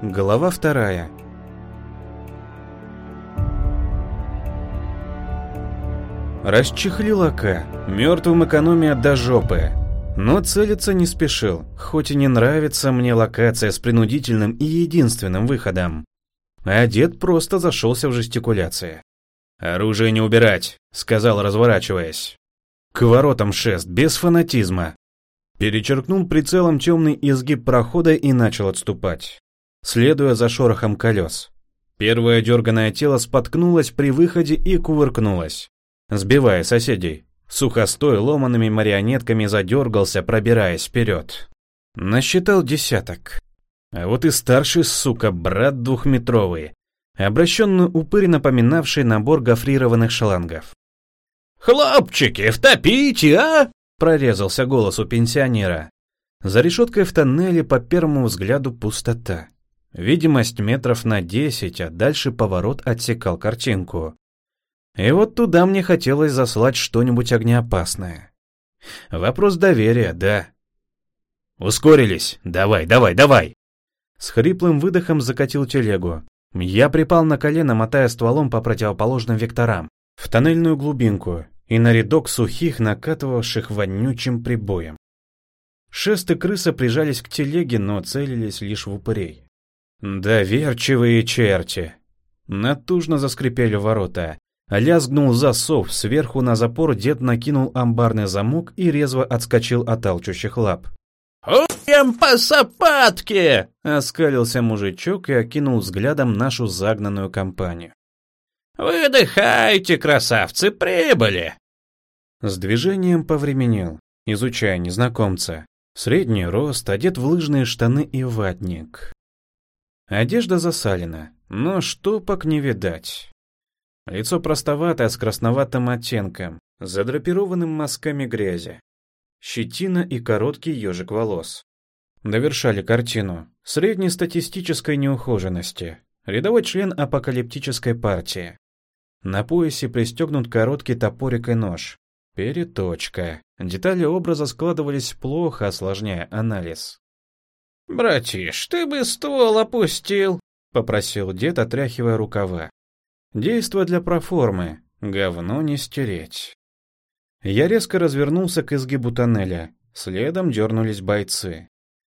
Глава вторая. Расчехлил АК, мертвым экономия до жопы. Но целиться не спешил, хоть и не нравится мне локация с принудительным и единственным выходом. А дед просто зашелся в жестикуляции. «Оружие не убирать», — сказал, разворачиваясь. «К воротам шест, без фанатизма». Перечеркнул прицелом темный изгиб прохода и начал отступать, следуя за шорохом колес. Первое дерганное тело споткнулось при выходе и кувыркнулось, сбивая соседей. Сухостой ломанными марионетками задергался, пробираясь вперед. Насчитал десяток. А вот и старший, сука, брат двухметровый, обращенный упырь, напоминавший набор гофрированных шлангов. «Хлопчики, втопите, а!» — прорезался голос у пенсионера. За решеткой в тоннеле по первому взгляду пустота. Видимость метров на десять, а дальше поворот отсекал картинку. И вот туда мне хотелось заслать что-нибудь огнеопасное. Вопрос доверия, да. Ускорились. Давай, давай, давай. С хриплым выдохом закатил телегу. Я припал на колено, мотая стволом по противоположным векторам, в тоннельную глубинку и на рядок сухих, накатывавших вонючим прибоем. Шесты крыса прижались к телеге, но целились лишь в упырей. Доверчивые черти! Натужно заскрипели ворота. Лязгнул засов, сверху на запор дед накинул амбарный замок и резво отскочил от алчущих лап. «Хуем по сапатке!» — оскалился мужичок и окинул взглядом нашу загнанную компанию. «Выдыхайте, красавцы, прибыли!» С движением повременил, изучая незнакомца. Средний рост, одет в лыжные штаны и ватник. Одежда засалена, но штопок не видать. Лицо простоватое, с красноватым оттенком, задрапированным мазками грязи. Щетина и короткий ежик волос. Довершали картину среднестатистической неухоженности. Рядовой член апокалиптической партии. На поясе пристегнут короткий топорик и нож. Переточка. Детали образа складывались плохо, осложняя анализ. «Братиш, ты бы ствол опустил», — попросил дед, отряхивая рукава. «Действо для проформы. Говно не стереть». Я резко развернулся к изгибу тоннеля. Следом дернулись бойцы.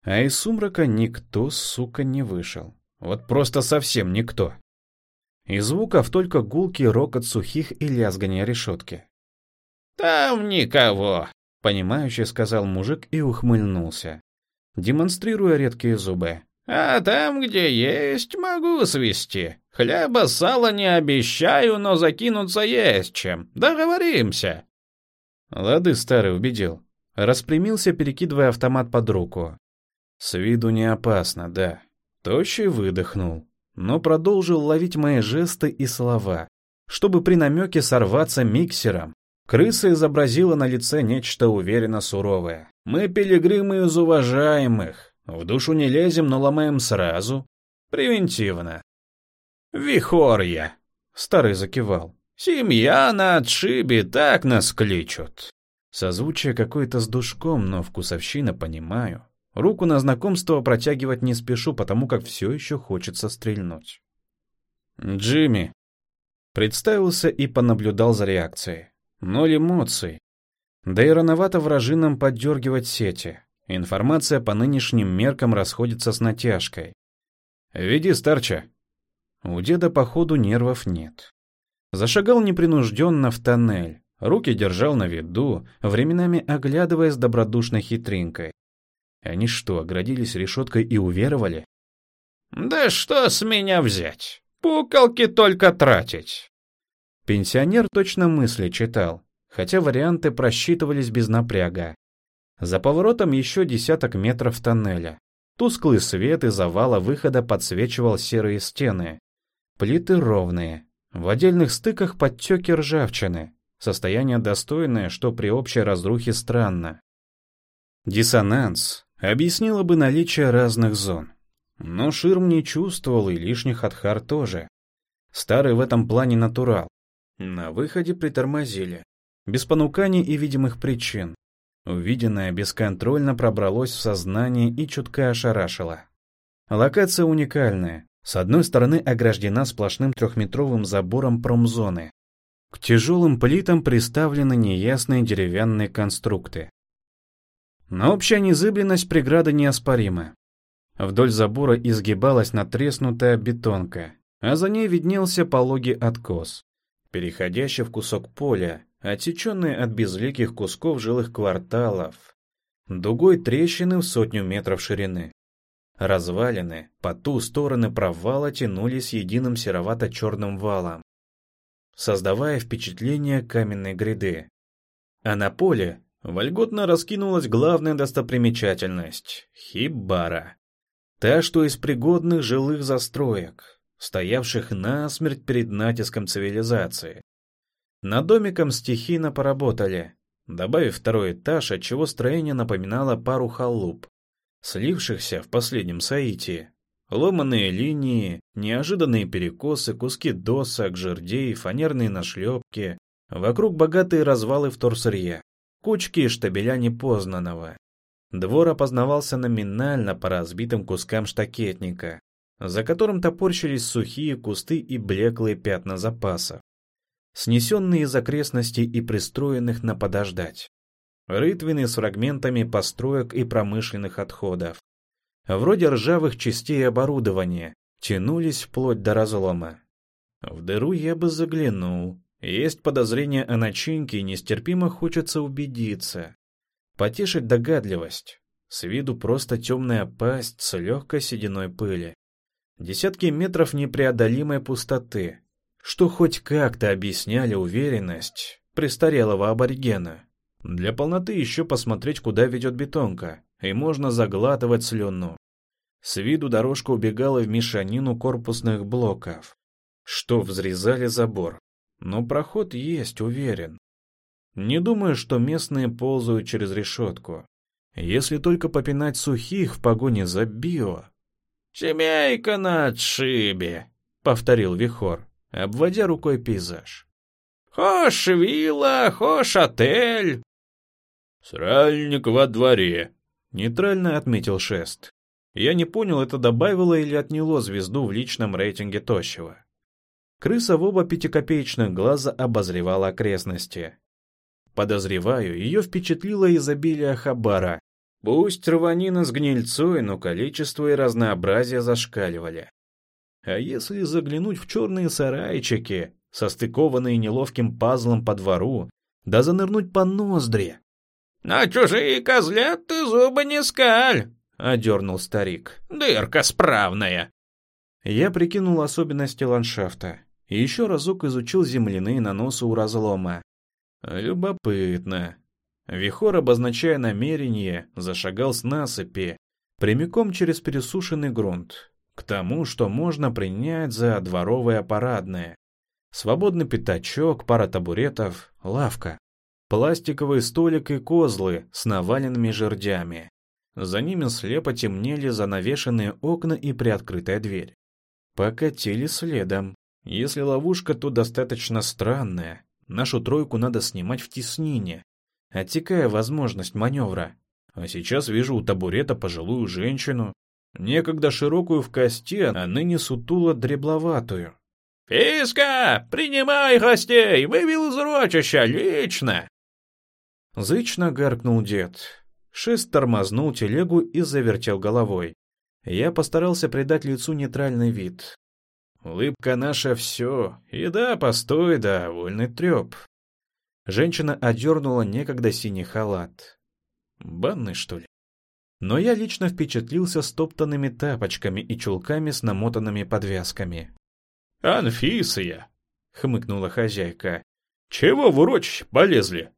А из сумрака никто, сука, не вышел. Вот просто совсем никто. Из звуков только гулкий рокот сухих и лязгания решетки. «Там никого», — понимающе сказал мужик и ухмыльнулся, демонстрируя редкие зубы. «А там, где есть, могу свести. Хлеба, сала не обещаю, но закинуться есть чем. Договоримся». Лады старый убедил. Распрямился, перекидывая автомат под руку. С виду не опасно, да. Тощий выдохнул, но продолжил ловить мои жесты и слова, чтобы при намеке сорваться миксером. Крыса изобразила на лице нечто уверенно суровое. «Мы пилигримы из уважаемых. В душу не лезем, но ломаем сразу. Превентивно». «Вихорья!» — старый закивал. Семья на отшибе, так нас кличут. Созвучие какое-то с душком, но вкусовщина понимаю. Руку на знакомство протягивать не спешу, потому как все еще хочется стрельнуть. Джимми. Представился и понаблюдал за реакцией. Ноль эмоций. Да и рановато вражинам поддергивать сети. Информация по нынешним меркам расходится с натяжкой. «Веди, старча». У деда, походу, нервов нет. Зашагал непринужденно в тоннель, руки держал на виду, временами оглядываясь добродушной хитринкой. Они что, оградились решеткой и уверовали? «Да что с меня взять? Пукалки только тратить!» Пенсионер точно мысли читал, хотя варианты просчитывались без напряга. За поворотом еще десяток метров тоннеля. Тусклый свет из завала выхода подсвечивал серые стены. Плиты ровные, в отдельных стыках подтеки ржавчины. Состояние достойное, что при общей разрухе странно. Диссонанс объяснило бы наличие разных зон. Но Ширм не чувствовал и лишних отхар тоже. Старый в этом плане натурал. На выходе притормозили. Без понуканий и видимых причин. Увиденное бесконтрольно пробралось в сознание и чутка ошарашило. Локация уникальная. С одной стороны ограждена сплошным трехметровым забором промзоны. К тяжелым плитам приставлены неясные деревянные конструкты. Но общая незыблемость преграды неоспорима. Вдоль забора изгибалась натреснутая бетонка, а за ней виднелся пологий откос, переходящий в кусок поля, отсеченный от безликих кусков жилых кварталов, дугой трещины в сотню метров ширины. Развалины по ту сторону провала тянулись единым серовато-черным валом, создавая впечатление каменной гряды. А на поле вольготно раскинулась главная достопримечательность — хибара. Та, что из пригодных жилых застроек, стоявших насмерть перед натиском цивилизации. Над домиком стихийно поработали, добавив второй этаж, отчего строение напоминало пару халуп, слившихся в последнем соитии. Ломаные линии, неожиданные перекосы, куски досок, жердей, фанерные нашлепки. Вокруг богатые развалы вторсырья, кучки и штабеля непознанного. Двор опознавался номинально по разбитым кускам штакетника, за которым топорщились сухие кусты и блеклые пятна запасов, снесенные из окрестностей и пристроенных на подождать. Рытвины с фрагментами построек и промышленных отходов. Вроде ржавых частей оборудования, тянулись вплоть до разлома. В дыру я бы заглянул. Есть подозрение о начинке, и нестерпимо хочется убедиться. Потешить догадливость. С виду просто темная пасть с легкой сединой пыли. Десятки метров непреодолимой пустоты, что хоть как-то объясняли уверенность престарелого аборигена. Для полноты еще посмотреть, куда ведет бетонка, и можно заглатывать слюну. С виду дорожка убегала в мешанину корпусных блоков, что взрезали забор. Но проход есть, уверен. Не думаю, что местные ползают через решетку. Если только попинать сухих в погоне за био. «Семейка на отшибе», — повторил Вихор, обводя рукой пейзаж. «Хош вилла, хош отель, «Сральник во дворе», — нейтрально отметил Шест. Я не понял, это добавило или отняло звезду в личном рейтинге тощего. Крыса в оба пятикопеечных глаза обозревала окрестности. Подозреваю, ее впечатлило изобилие хабара. Пусть рванина с гнильцой, но количество и разнообразие зашкаливали. А если заглянуть в черные сарайчики, состыкованные неловким пазлом по двору, да занырнуть по ноздри, «На чужие козлят ты зубы не скаль!» — одернул старик. «Дырка справная!» Я прикинул особенности ландшафта и еще разок изучил земляные наносы у разлома. Любопытно. Вихор, обозначая намерение, зашагал с насыпи, прямиком через пересушенный грунт, к тому, что можно принять за дворовое парадное. Свободный пятачок, пара табуретов, лавка. Пластиковый столик и козлы с наваленными жердями. За ними слепо темнели занавешенные окна и приоткрытая дверь. Покатили следом. Если ловушка тут достаточно странная, нашу тройку надо снимать в теснине, оттекая возможность маневра. А сейчас вижу у табурета пожилую женщину, некогда широкую в кости, а ныне сутуло дребловатую. «Фиска, принимай гостей, вывел из урочища, лично!» Зычно гаркнул дед. Шест тормознул телегу и завертел головой. Я постарался придать лицу нейтральный вид. Улыбка наша все. И да, постой, да, вольный треп. Женщина одернула некогда синий халат. Банный, что ли? Но я лично впечатлился стоптанными тапочками и чулками с намотанными подвязками. «Анфисия!» — хмыкнула хозяйка. «Чего в урочище полезли?»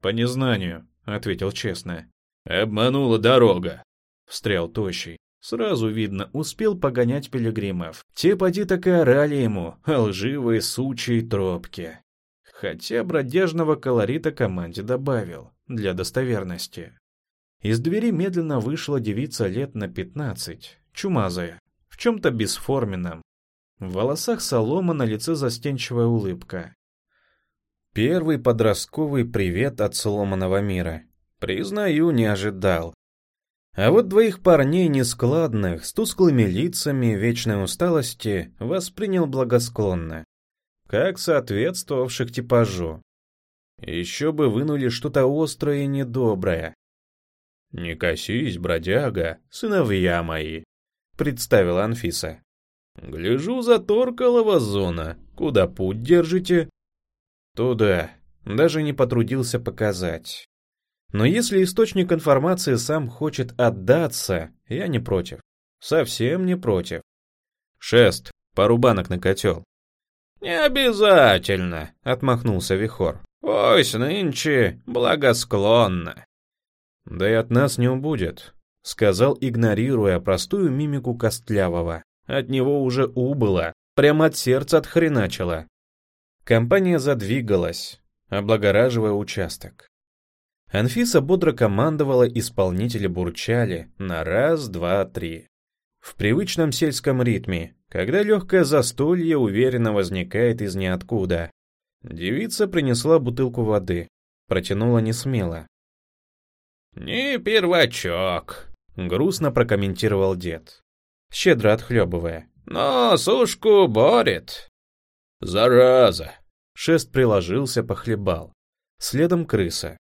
«По незнанию», — ответил честно. «Обманула дорога», — встрял Тощий. Сразу видно, успел погонять пилигримов. Те поди так и орали ему, лживые сучьи тропки. Хотя бродяжного колорита команде добавил, для достоверности. Из двери медленно вышла девица лет на пятнадцать, чумазая, в чем-то бесформенном. В волосах солома, на лице застенчивая улыбка. Первый подростковый привет от сломанного мира. Признаю, не ожидал. А вот двоих парней нескладных, с тусклыми лицами, вечной усталости, воспринял благосклонно, как соответствовавших типажу. Еще бы вынули что-то острое и недоброе. «Не косись, бродяга, сыновья мои», — представила Анфиса. «Гляжу, заторкалова зона. Куда путь держите?» «Туда», даже не потрудился показать. Но если источник информации сам хочет отдаться, я не против. Совсем не против. Шест, пару банок на котел. «Не обязательно», — отмахнулся Вихор. «Ось нынче благосклонно». «Да и от нас не убудет», — сказал, игнорируя простую мимику Костлявого. От него уже убыло, прямо от сердца отхреначило. Компания задвигалась, облагораживая участок. Анфиса бодро командовала, исполнители бурчали на раз, два, три. В привычном сельском ритме, когда легкое застолье уверенно возникает из ниоткуда. Девица принесла бутылку воды, протянула несмело. «Не первачок», — грустно прокомментировал дед, щедро отхлебывая. «Но сушку борет». «Зараза!» Шест приложился, похлебал. Следом крыса.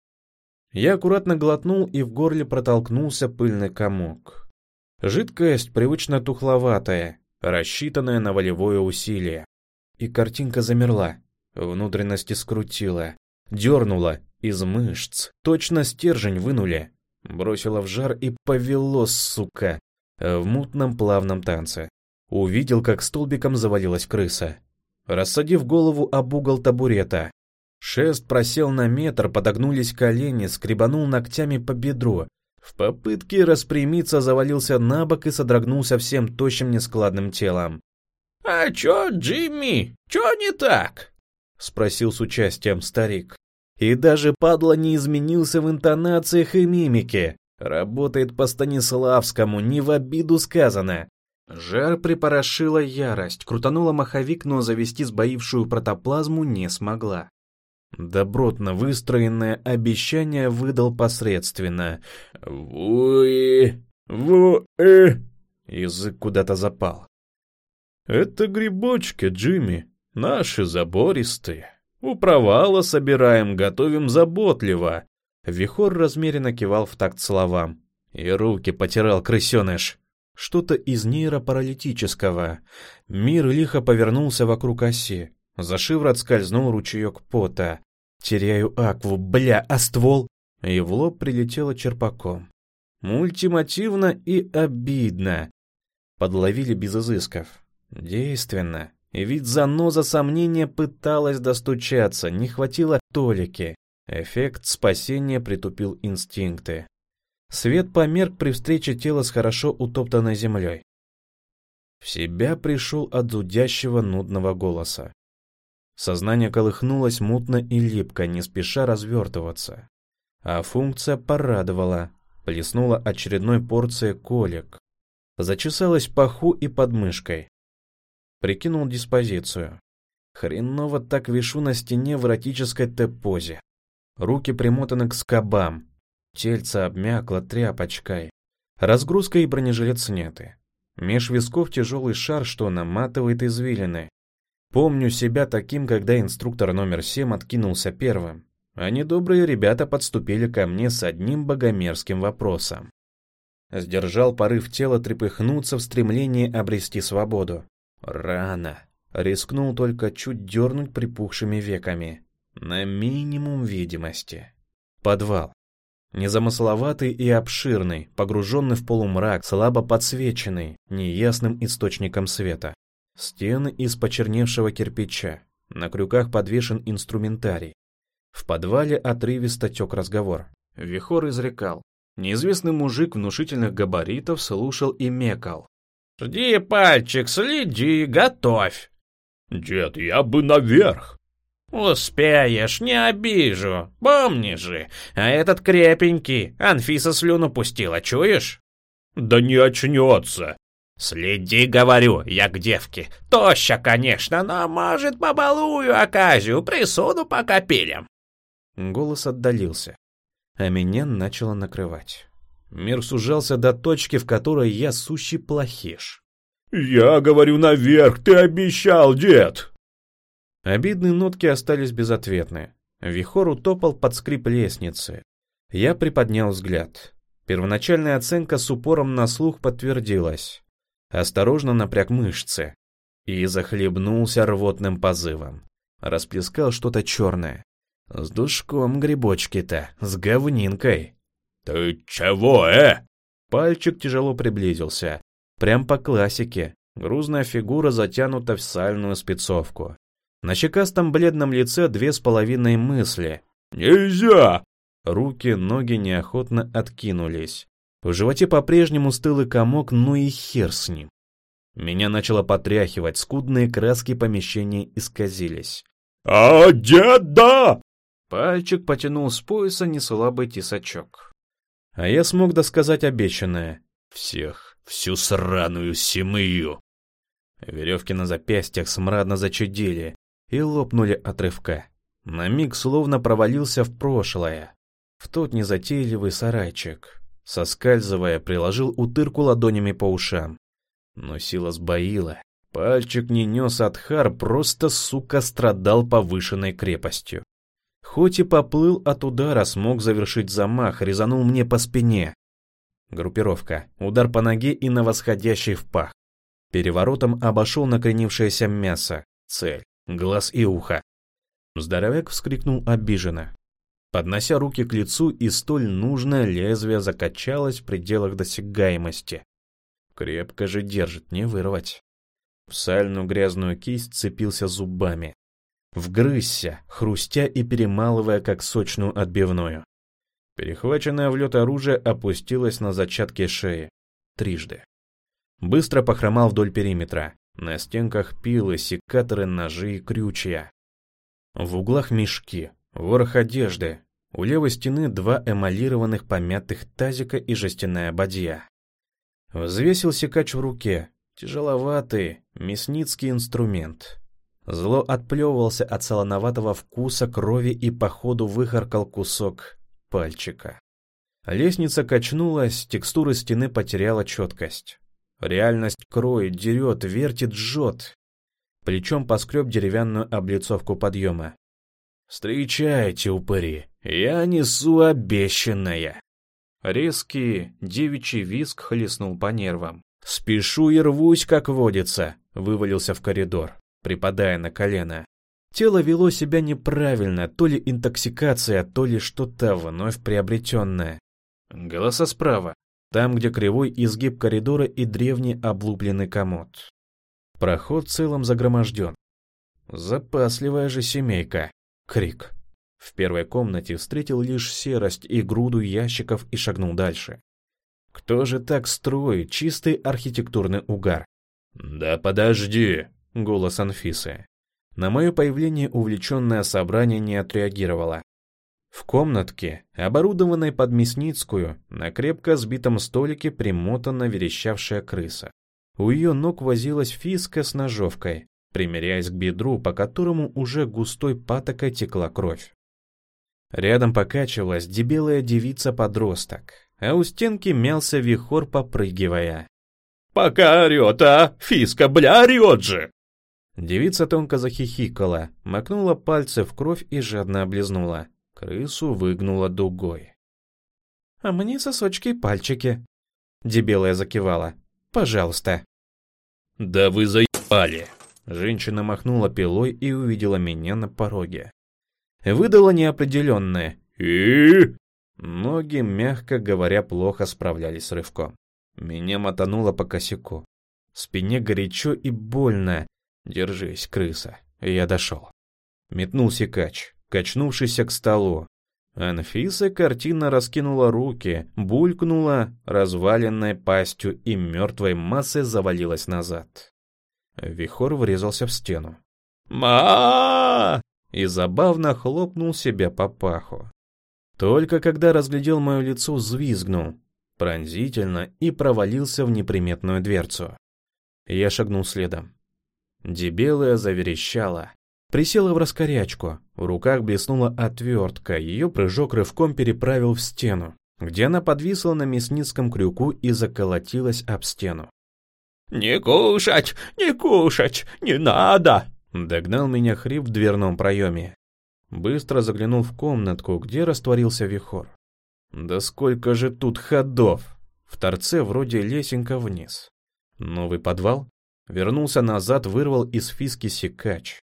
Я аккуратно глотнул, и в горле протолкнулся пыльный комок. Жидкость привычно тухловатая, рассчитанная на волевое усилие. И картинка замерла, внутренности скрутила, дернула, из мышц, точно стержень вынули. Бросила в жар и повело, сука, в мутном плавном танце. Увидел, как столбиком завалилась крыса. Рассадив голову об угол табурета, Шест просел на метр, подогнулись колени, скребанул ногтями по бедру. В попытке распрямиться завалился на бок и содрогнулся всем тощим нескладным телом. «А чё, Джимми, чё не так?» — спросил с участием старик. И даже падла не изменился в интонациях и мимике. Работает по Станиславскому, не в обиду сказано. Жар припорошила ярость, крутанула маховик, но завести сбоившую протоплазму не смогла. Добротно выстроенное обещание выдал посредственно. «Вуи... Вуи...» Язык куда-то запал. «Это грибочки, Джимми, наши забористые. У провала собираем, готовим заботливо». Вихор размеренно кивал в такт словам. И руки потирал крысеныш. Что-то из нейропаралитического. Мир лихо повернулся вокруг оси. За шиворот скользнул ручеек пота. Теряю акву, бля, а ствол? И в лоб прилетело черпаком. Мультимативно и обидно. Подловили без изысков. Действенно. И ведь заноза сомнения пыталась достучаться, не хватило толики. Эффект спасения притупил инстинкты. Свет померк при встрече тела с хорошо утоптанной землей. В себя пришел от зудящего нудного голоса. Сознание колыхнулось мутно и липко, не спеша развертываться. А функция порадовала, плеснула очередной порцией колик. Зачесалась паху и подмышкой. Прикинул диспозицию. Хреново так вишу на стене в эротической Т-позе. Руки примотаны к скобам. Тельце обмякло тряпочкой. Разгрузка и бронежилет сняты. Меж висков тяжелый шар, что наматывает извилины. Помню себя таким, когда инструктор номер семь откинулся первым, а недобрые ребята подступили ко мне с одним богомерзким вопросом. Сдержал порыв тела трепыхнуться в стремлении обрести свободу. Рано. Рискнул только чуть дернуть припухшими веками. На минимум видимости. Подвал. Незамысловатый и обширный, погруженный в полумрак, слабо подсвеченный, неясным источником света. Стены из почерневшего кирпича. На крюках подвешен инструментарий. В подвале отрывисто тек разговор. Вихор изрекал. Неизвестный мужик внушительных габаритов слушал и мекал. «Жди, пальчик, следи, готовь!» «Дед, я бы наверх!» «Успеешь, не обижу, помни же, а этот крепенький, Анфиса слюну пустила, чуешь?» «Да не очнется!» «Следи, говорю, я к девке. Тоща, конечно, но, может, побалую оказию, присуду по капелям». Голос отдалился, а меня начало накрывать. Мир сужался до точки, в которой я сущий плохиш. «Я говорю наверх, ты обещал, дед!» Обидные нотки остались безответны. Вихор утопал под скрип лестницы. Я приподнял взгляд. Первоначальная оценка с упором на слух подтвердилась. Осторожно напряг мышцы. И захлебнулся рвотным позывом. Расплескал что-то черное. С душком грибочки-то, с говнинкой. «Ты чего, э?» Пальчик тяжело приблизился. Прям по классике. Грузная фигура затянута в сальную спецовку. На щекастом бледном лице две с половиной мысли. «Нельзя!» Руки, ноги неохотно откинулись. В животе по-прежнему стыл и комок, ну и хер с ним. Меня начало потряхивать, скудные краски помещения исказились. «А, деда!» Пальчик потянул с пояса неслабый тесачок. А я смог досказать обещанное. «Всех, всю сраную семью!» Веревки на запястьях смрадно зачудили и лопнули от рывка. На миг словно провалился в прошлое, в тот незатейливый сарайчик. Соскальзывая, приложил утырку ладонями по ушам. Но сила сбоила. Пальчик не нес Адхар, просто, сука, страдал повышенной крепостью. Хоть и поплыл от удара, смог завершить замах, резанул мне по спине. Группировка, удар по ноге и на восходящий в пах. Переворотом обошел накренившееся мясо. Цель, глаз и ухо. Здоровяк вскрикнул обиженно. Поднося руки к лицу, и столь нужное лезвие закачалось в пределах досягаемости. Крепко же держит, не вырвать. В сальную грязную кисть цепился зубами. Вгрызся, хрустя и перемалывая, как сочную отбивную. Перехваченное в лед оружие опустилось на зачатки шеи. Трижды. Быстро похромал вдоль периметра. На стенках пилы, секаторы, ножи и крючья. В углах мешки, ворох одежды. У левой стены два эмалированных помятых тазика и жестяная бадья. Взвесил секач в руке, Тяжеловатый, мясницкий инструмент. Зло отплевывался от солоноватого вкуса крови и по ходу выхаркал кусок пальчика. Лестница качнулась, текстура стены потеряла четкость. Реальность кроет, дерет, вертит, жжет. Плечом поскреб деревянную облицовку подъема. «Встречайте, упыри, я несу обещанное!» Резкий девичий виск хлестнул по нервам. «Спешу и рвусь, как водится», — вывалился в коридор, припадая на колено. Тело вело себя неправильно, то ли интоксикация, то ли что-то вновь приобретенное. Голоса справа, там, где кривой изгиб коридора и древний облупленный комод. Проход целом загроможден. Запасливая же семейка. Крик. В первой комнате встретил лишь серость и груду ящиков и шагнул дальше. Кто же так строит чистый архитектурный угар? «Да подожди!» — голос Анфисы. На мое появление увлеченное собрание не отреагировало. В комнатке, оборудованной под Мясницкую, на крепко сбитом столике примотана верещавшая крыса. У ее ног возилась фиска с ножовкой, примеряясь к бедру, по которому уже густой патокой текла кровь. Рядом покачивалась дебелая девица-подросток, а у стенки мялся вихор, попрыгивая. «Пока орет, а! Фиска, бля, орет же!» Девица тонко захихикала, макнула пальцы в кровь и жадно облизнула. Крысу выгнула дугой. «А мне сосочки и пальчики», — дебелая закивала. «Пожалуйста». «Да вы заебали!» Женщина махнула пилой и увидела меня на пороге. Выдала неопределенное «И?» Ноги, мягко говоря, плохо справлялись с рывком. Меня мотануло по косяку. Спине горячо и больно. Держись, крыса. Я дошел. Метнулся кач, качнувшийся к столу. Анфиса картина раскинула руки, булькнула разваленной пастью и мертвой массой завалилась назад. Вихор врезался в стену. ма И забавно хлопнул себя по паху. Только когда разглядел мое лицо, взвизгнул, пронзительно и провалился в неприметную дверцу. Я шагнул следом. Дебелая заверещала. Присела в раскорячку, в руках блеснула отвертка, ее прыжок рывком переправил в стену. где она подвисла на мясницком крюку и заколотилась об стену. «Не кушать, не кушать, не надо!» Догнал меня хрип в дверном проеме. Быстро заглянул в комнатку, где растворился вихор. Да сколько же тут ходов! В торце вроде лесенка вниз. Новый подвал? Вернулся назад, вырвал из фиски секач.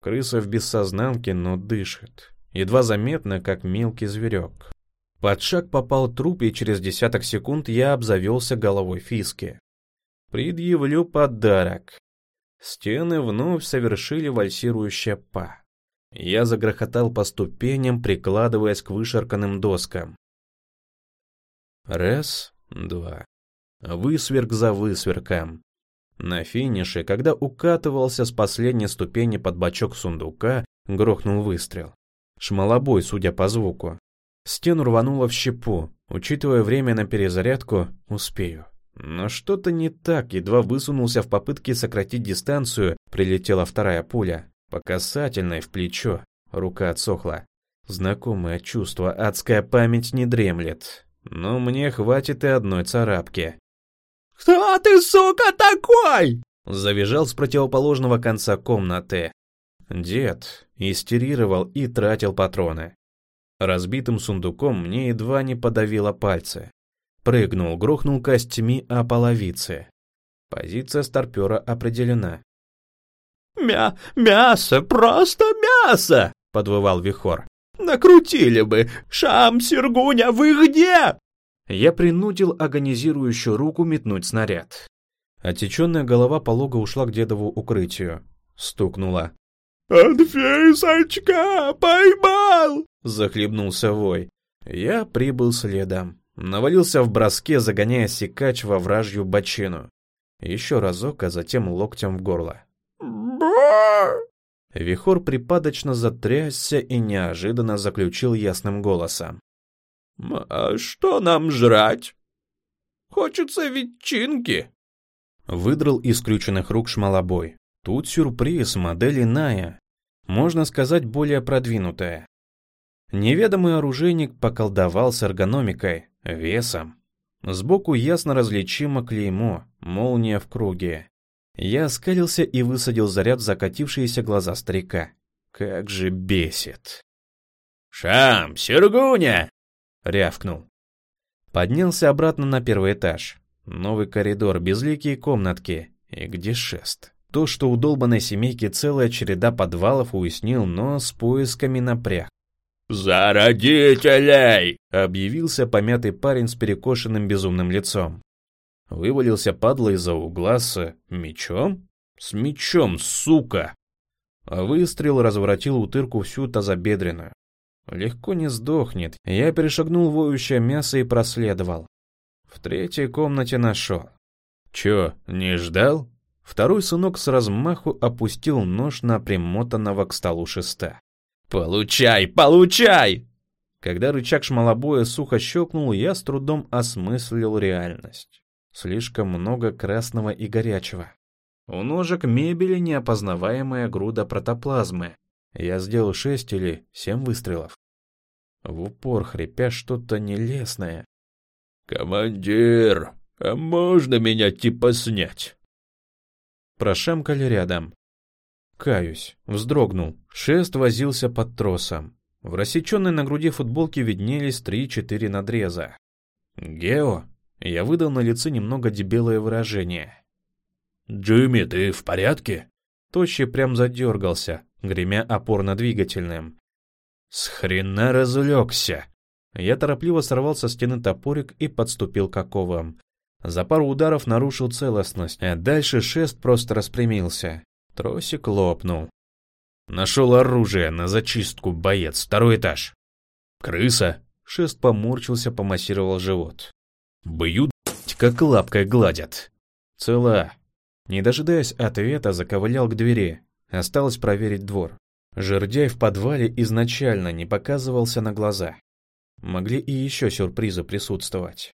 Крыса в бессознанке, но дышит. Едва заметно, как мелкий зверек. Под шаг попал труп, и через десяток секунд я обзавелся головой фиски. Предъявлю подарок. Стены вновь совершили вальсирующее па. Я загрохотал по ступеням, прикладываясь к вышарканным доскам. Раз, два. Высверк за высверком. На финише, когда укатывался с последней ступени под бочок сундука, грохнул выстрел. Шмалобой, судя по звуку. Стену рвануло в щепу. Учитывая время на перезарядку, успею. Но что-то не так, едва высунулся в попытке сократить дистанцию, прилетела вторая пуля. По касательной в плечо. Рука отсохла. Знакомое чувство, адская память не дремлет. Но мне хватит и одной царапки. «Кто ты, сука, такой?» Завизжал с противоположного конца комнаты. Дед истерировал и тратил патроны. Разбитым сундуком мне едва не подавило пальцы. Прыгнул, грохнул костями о половице. Позиция старпера определена. «Мя... мясо, просто мясо!» — подвывал Вихор. «Накрутили бы! Шам, Сергуня, вы где?» Я принудил агонизирующую руку метнуть снаряд. Отеченная голова полого ушла к дедову укрытию. Стукнула. «Анфисочка, поймал!» — захлебнулся вой. Я прибыл следом. Навалился в броске, загоняя секач во вражью бочину. Еще разок, а затем локтем в горло. Вихор припадочно затрясся и неожиданно заключил ясным голосом. «А что нам жрать? Хочется ветчинки!» Выдрал из скрюченных рук шмалобой. Тут сюрприз, модель иная. Можно сказать, более продвинутая. Неведомый оружейник поколдовал с эргономикой, весом. Сбоку ясно различимо клеймо, молния в круге. Я оскалился и высадил заряд в закатившиеся глаза старика. Как же бесит. «Шам, Сергуня!» — рявкнул. Поднялся обратно на первый этаж. Новый коридор, безликие комнатки. И где шест? То, что у долбанной семейки целая череда подвалов уяснил, но с поисками напряг. «За родителей!» — объявился помятый парень с перекошенным безумным лицом. Вывалился падла из-за угла с мечом? С мечом, сука! Выстрел разворотил утырку всю тазобедренную. Легко не сдохнет. Я перешагнул воющее мясо и проследовал. В третьей комнате нашел. Чё, не ждал? Второй сынок с размаху опустил нож на примотанного к столу шеста. «Получай, получай!» Когда рычаг шмалобоя сухо щелкнул, я с трудом осмыслил реальность. Слишком много красного и горячего. У ножек мебели неопознаваемая груда протоплазмы. Я сделал шесть или семь выстрелов. В упор хрипя что-то нелестное. «Командир, а можно меня типа снять?» Прошамкали рядом. Каюсь, вздрогнул. Шест возился под тросом. В рассеченной на груди футболке виднелись три-четыре надреза. «Гео?» Я выдал на лице немного дебелое выражение. «Джимми, ты в порядке?» Тощий прям задергался, гремя опорно-двигательным. «С хрена разулегся!» Я торопливо сорвал со стены топорик и подступил к оковам. За пару ударов нарушил целостность, а дальше шест просто распрямился. Тросик лопнул. Нашел оружие на зачистку, боец, второй этаж. Крыса. Шест поморщился, помассировал живот. Бьют, как лапкой гладят. Цела. Не дожидаясь ответа, заковылял к двери. Осталось проверить двор. Жердяй в подвале изначально не показывался на глаза. Могли и еще сюрпризы присутствовать.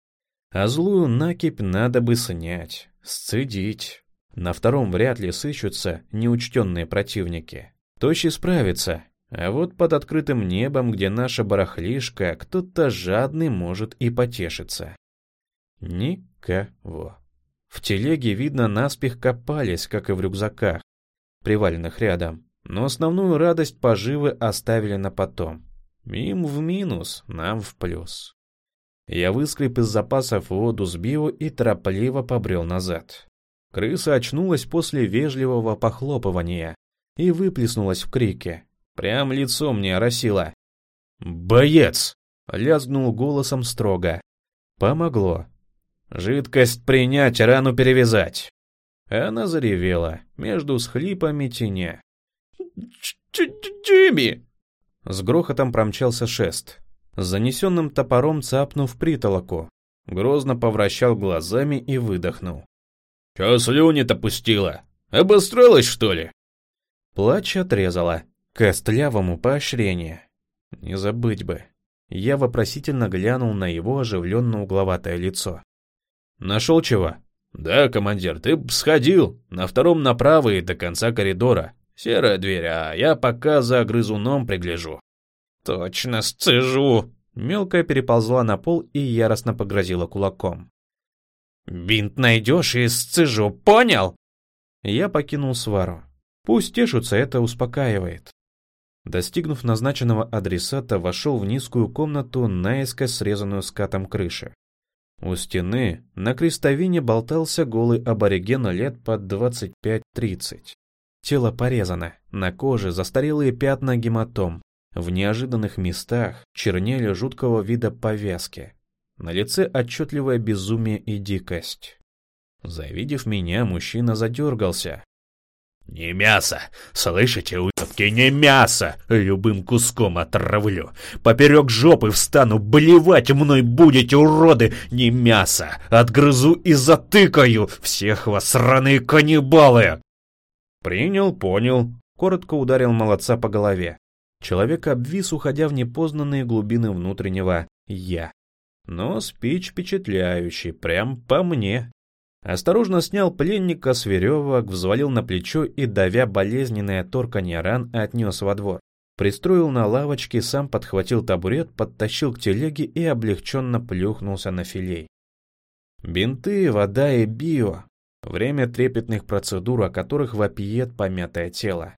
А злую накипь надо бы снять, сцедить. На втором вряд ли сыщутся неучтенные противники. Тощий справится, А вот под открытым небом, где наша барахлишка, кто-то жадный может и потешиться. Никого. В телеге, видно, наспех копались, как и в рюкзаках, приваленных рядом. Но основную радость поживы оставили на потом. Им в минус, нам в плюс. Я выскреб из запасов воду с био и торопливо побрел назад. Крыса очнулась после вежливого похлопывания и выплеснулась в крике. Прям лицо мне оросило. «Боец!» — лязгнул голосом строго. Помогло. «Жидкость принять, рану перевязать!» Она заревела, между схлипами теня. «Джимми!» С грохотом промчался шест, с занесенным топором цапнув притолоку. Грозно повращал глазами и выдохнул. «Чё слюни-то пустила? Обостроилась, что ли?» Плач отрезала, костлявому поощрение. Не забыть бы. Я вопросительно глянул на его оживленно-угловатое лицо. «Нашел чего?» «Да, командир, ты б сходил. На втором направо и до конца коридора. Серая дверь, а я пока за грызуном пригляжу». «Точно сцежу!» Мелкая переползла на пол и яростно погрозила кулаком. «Бинт найдешь и сцежу, понял?» Я покинул свару. Пусть тешутся, это успокаивает. Достигнув назначенного адресата, вошел в низкую комнату, наискось срезанную скатом крыши. У стены на крестовине болтался голый абориген лет под 25-30. Тело порезано, на коже застарелые пятна гематом, в неожиданных местах чернели жуткого вида повязки. На лице отчетливое безумие и дикость. Завидев меня, мужчина задергался, «Не мясо! Слышите, уебки, не мясо! Любым куском отравлю! Поперек жопы встану, блевать мной будете, уроды! Не мясо! Отгрызу и затыкаю! Всех вас, сраные каннибалы!» «Принял, понял», — коротко ударил молодца по голове. Человек обвис, уходя в непознанные глубины внутреннего «я». Но спич впечатляющий, прям по мне. Осторожно снял пленника с веревок, взвалил на плечо и, давя болезненное торканье ран, отнес во двор. Пристроил на лавочке, сам подхватил табурет, подтащил к телеге и облегченно плюхнулся на филей. Бинты, вода и био. Время трепетных процедур, о которых вопиет помятое тело.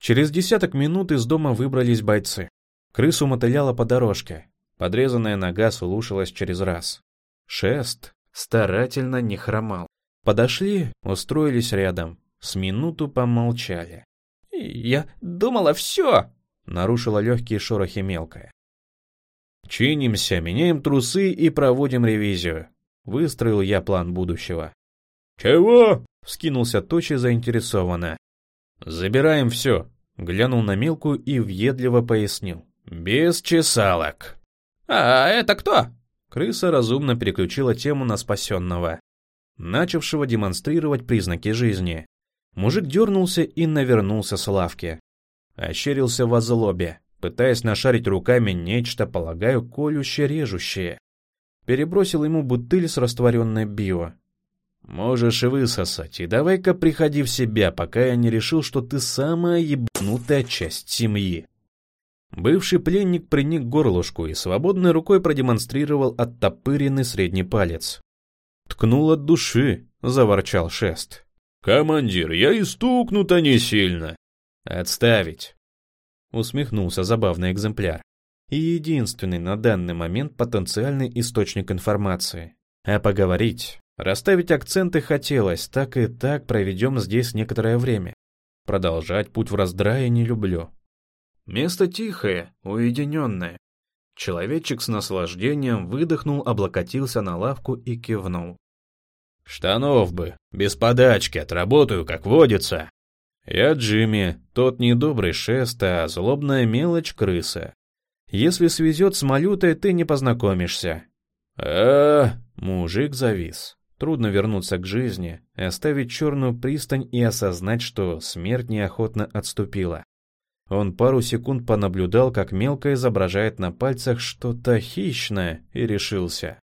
Через десяток минут из дома выбрались бойцы. Крысу мотыляла по дорожке. Подрезанная нога слушалась через раз. Шест, старательно не хромал. Подошли, устроились рядом, с минуту помолчали. «Я думала, все!» — нарушила легкие шорохи мелкая. «Чинимся, меняем трусы и проводим ревизию», — выстроил я план будущего. «Чего?» — вскинулся Точи заинтересованно. «Забираем все», — глянул на мелкую и въедливо пояснил. «Без чесалок». «А это кто?» Крыса разумно переключила тему на спасенного, начавшего демонстрировать признаки жизни. Мужик дернулся и навернулся с лавки. Ощерился в озлобе, пытаясь нашарить руками нечто, полагаю, колюще-режущее. Перебросил ему бутыль с растворенной био. «Можешь и высосать, и давай-ка приходи в себя, пока я не решил, что ты самая ебанутая часть семьи». Бывший пленник приник к горлышку и свободной рукой продемонстрировал оттопыренный средний палец. «Ткнул от души», — заворчал шест. «Командир, я и стукну-то не сильно». «Отставить», — усмехнулся забавный экземпляр. И единственный на данный момент потенциальный источник информации. А поговорить, расставить акценты хотелось, так и так проведем здесь некоторое время. Продолжать путь в раздрае не люблю. Место тихое, уединенное. Человечек с наслаждением выдохнул, облокотился на лавку и кивнул. «Штанов бы, без подачки, отработаю, как водится». «Я Джимми, тот недобрый шест, а злобная мелочь крыса. Если свезет с малютой, ты не познакомишься». а Мужик завис. Трудно вернуться к жизни, оставить черную пристань и осознать, что смерть неохотно отступила. Он пару секунд понаблюдал, как мелко изображает на пальцах что-то хищное, и решился.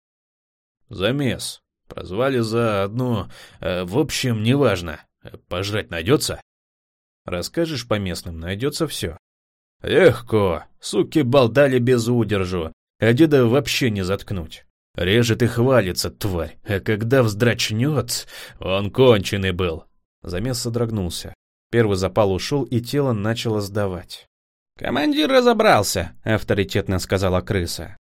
«Замес. Прозвали за одну... Э, в общем, неважно. Пожрать найдется?» «Расскажешь по местным, найдется все. Легко, суки болтали без удержу, а деда вообще не заткнуть. Режет и хвалится, тварь, а когда вздрачнет, он конченый был. Замес содрогнулся. Первый запал ушел, и тело начало сдавать. «Командир разобрался», — авторитетно сказала крыса.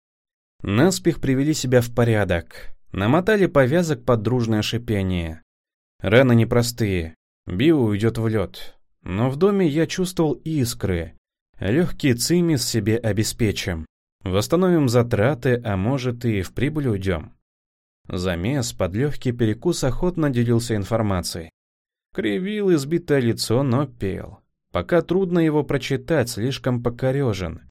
Наспех привели себя в порядок. Намотали повязок под дружное шипение. Раны непростые. Био уйдет в лед. Но в доме я чувствовал искры. Легкий цимис себе обеспечим. Восстановим затраты, а может и в прибыль уйдем. Замес под легкий перекус охотно делился информацией. Кривил избитое лицо, но пел. Пока трудно его прочитать, слишком покорежен.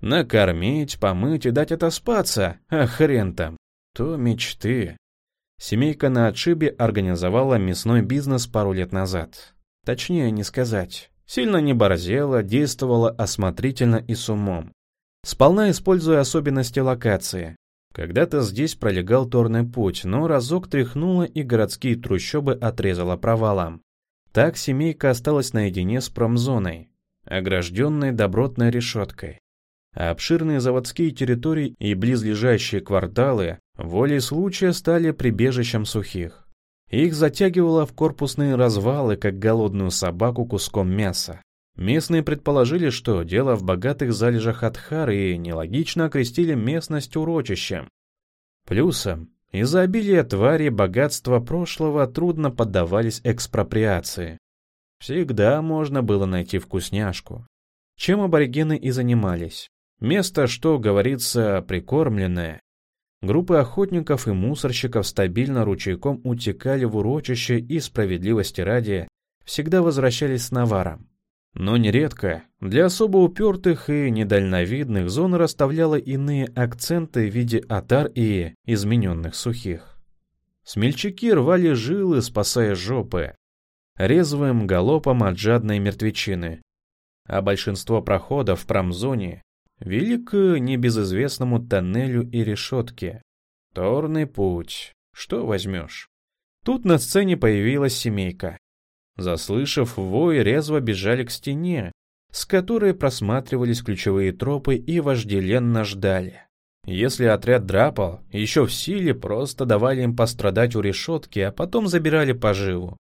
Накормить, помыть и дать отоспаться, а хрен там. То мечты. Семейка на отшибе организовала мясной бизнес пару лет назад. Точнее не сказать. Сильно не борзела, действовала осмотрительно и с умом. Сполна используя особенности локации. Когда-то здесь пролегал торный путь, но разок тряхнуло и городские трущобы отрезало провалом. Так семейка осталась наедине с промзоной, огражденной добротной решеткой. А обширные заводские территории и близлежащие кварталы волей случая стали прибежищем сухих. Их затягивало в корпусные развалы, как голодную собаку куском мяса. Местные предположили, что дело в богатых залежах Адхар и нелогично окрестили местность урочищем. Плюсом, из-за обилия твари богатства прошлого трудно поддавались экспроприации. Всегда можно было найти вкусняшку. Чем аборигены и занимались. Место, что говорится, прикормленное. Группы охотников и мусорщиков стабильно ручейком утекали в урочище и, справедливости ради, всегда возвращались с наваром. Но нередко для особо упертых и недальновидных зона расставляла иные акценты в виде отар и измененных сухих. Смельчаки рвали жилы, спасая жопы, резвым галопом от жадной мертвечины. А большинство проходов в промзоне вели к небезызвестному тоннелю и решетке. Торный путь. Что возьмешь? Тут на сцене появилась семейка. Заслышав вой, резво бежали к стене, с которой просматривались ключевые тропы и вожделенно ждали. Если отряд драпал, еще в силе просто давали им пострадать у решетки, а потом забирали поживу.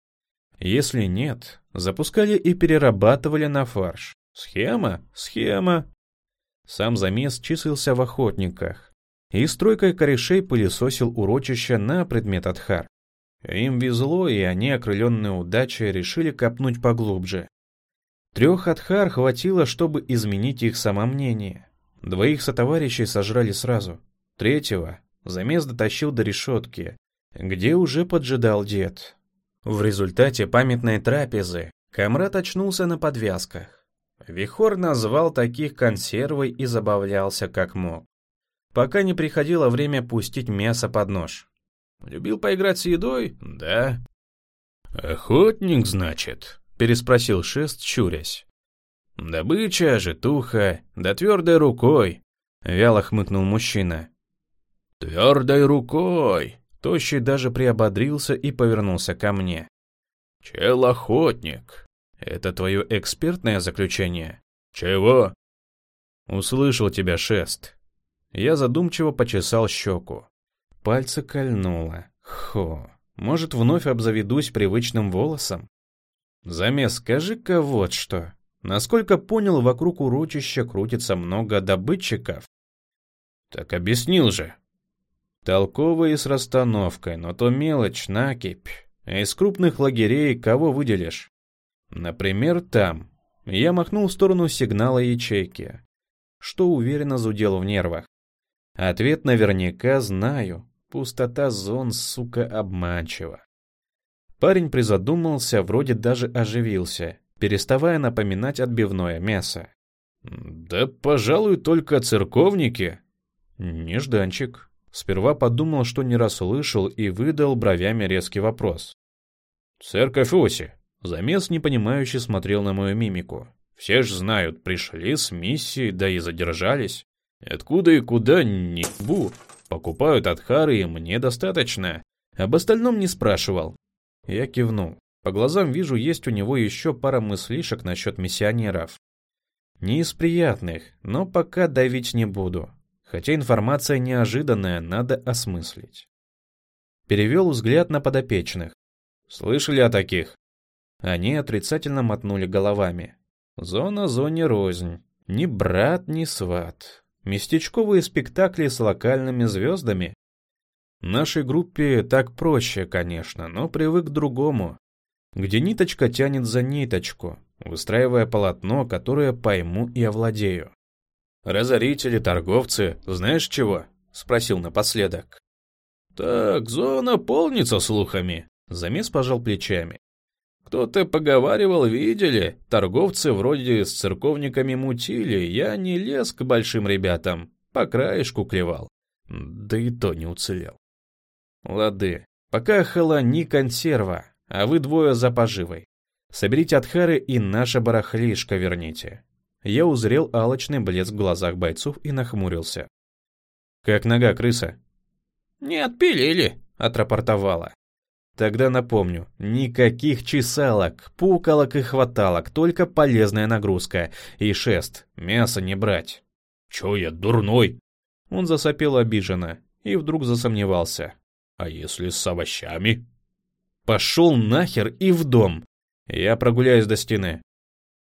Если нет, запускали и перерабатывали на фарш. Схема? Схема. Сам замес числился в охотниках и стройкой корешей пылесосил урочище на предмет Адхар. Им везло, и они, окрыленные удачей, решили копнуть поглубже. Трех Адхар хватило, чтобы изменить их самомнение. Двоих сотоварищей сожрали сразу. Третьего замес дотащил до решетки, где уже поджидал дед. В результате памятной трапезы Камрад очнулся на подвязках. Вихор назвал таких консервой и забавлялся как мог. Пока не приходило время пустить мясо под нож. Любил поиграть с едой? Да. Охотник, значит? Переспросил Шест, щурясь. Добыча, житуха, да твердой рукой. Вяло хмыкнул мужчина. Твердой рукой. Тощий даже приободрился и повернулся ко мне. Чел охотник. Это твое экспертное заключение? Чего? Услышал тебя, Шест. Я задумчиво почесал щеку. Пальцы кольнуло. Хо, может, вновь обзаведусь привычным волосом? Замес, скажи-ка вот что. Насколько понял, вокруг урочища крутится много добытчиков. Так объяснил же. Толковые с расстановкой, но то мелочь, накипь. А из крупных лагерей кого выделишь? Например, там. Я махнул в сторону сигнала ячейки, что уверенно зудел в нервах. Ответ наверняка знаю. Пустота зон, сука, обманчива. Парень призадумался, вроде даже оживился, переставая напоминать отбивное мясо. «Да, пожалуй, только церковники». Нежданчик. Сперва подумал, что не расслышал, и выдал бровями резкий вопрос. «Церковь Оси». Замес непонимающе смотрел на мою мимику. «Все ж знают, пришли с миссией, да и задержались. Откуда и куда, не бу. Покупают от Хары, и мне достаточно. Об остальном не спрашивал. Я кивнул. По глазам вижу, есть у него еще пара мыслишек насчет миссионеров. Не из приятных, но пока давить не буду. Хотя информация неожиданная, надо осмыслить. Перевел взгляд на подопечных. Слышали о таких? Они отрицательно мотнули головами. Зона зоне рознь. Ни брат, ни сват. Местечковые спектакли с локальными звездами. Нашей группе так проще, конечно, но привык к другому, где ниточка тянет за ниточку, выстраивая полотно, которое пойму и овладею. «Разорители, торговцы, знаешь чего?» — спросил напоследок. «Так, зона полнится слухами», — замес пожал плечами. «Кто-то поговаривал, видели, торговцы вроде с церковниками мутили, я не лез к большим ребятам, по краешку клевал, да и то не уцелел». «Лады, пока хала не консерва, а вы двое за поживой. Соберите отхары и наше барахлишко верните. Я узрел алочный блеск в глазах бойцов и нахмурился. «Как нога, крыса?» «Не отпилили», — отрапортовала. Тогда напомню, никаких чесалок, пукалок и хваталок, только полезная нагрузка. И шест, мясо не брать. «Чё я, дурной?» Он засопел обиженно и вдруг засомневался. «А если с овощами?» «Пошел нахер и в дом!» Я прогуляюсь до стены.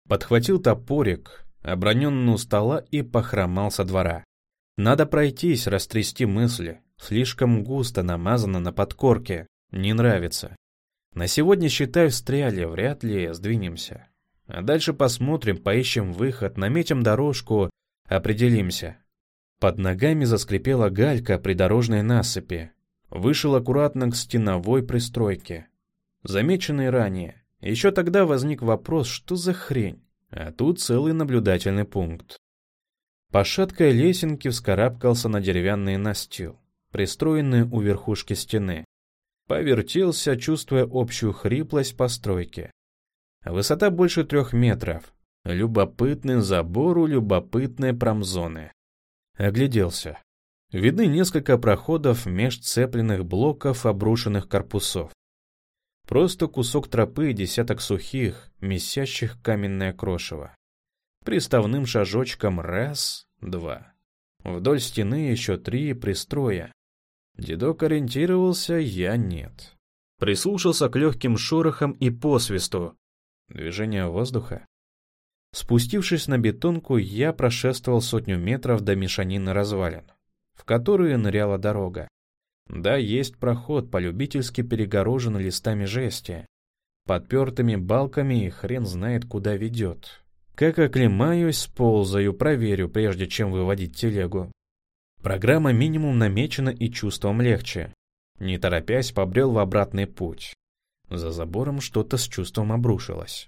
Подхватил топорик, оброненный у стола и похромал со двора. Надо пройтись, растрясти мысли. Слишком густо намазано на подкорке. Не нравится. На сегодня, считаю, встряли, вряд ли сдвинемся. А дальше посмотрим, поищем выход, наметим дорожку, определимся. Под ногами заскрипела галька придорожной насыпи. Вышел аккуратно к стеновой пристройке. Замеченный ранее. Еще тогда возник вопрос, что за хрень? А тут целый наблюдательный пункт. По шаткой лесенке вскарабкался на деревянный настил, пристроенный у верхушки стены. Повертелся, чувствуя общую хриплость постройки. Высота больше трех метров. Любопытный забор у любопытной промзоны. Огляделся. Видны несколько проходов меж цепленных блоков обрушенных корпусов. Просто кусок тропы и десяток сухих, месящих каменное крошево. Приставным шажочком раз, два. Вдоль стены еще три пристроя. Дедок ориентировался, я нет. Прислушался к легким шорохам и посвисту. Движение воздуха. Спустившись на бетонку, я прошествовал сотню метров до мешанины развалин, в которые ныряла дорога. Да, есть проход, полюбительски перегорожен листами жести, подпертыми балками и хрен знает куда ведет. Как оклемаюсь, сползаю, проверю, прежде чем выводить телегу. Программа минимум намечена и чувством легче. Не торопясь, побрел в обратный путь. За забором что-то с чувством обрушилось.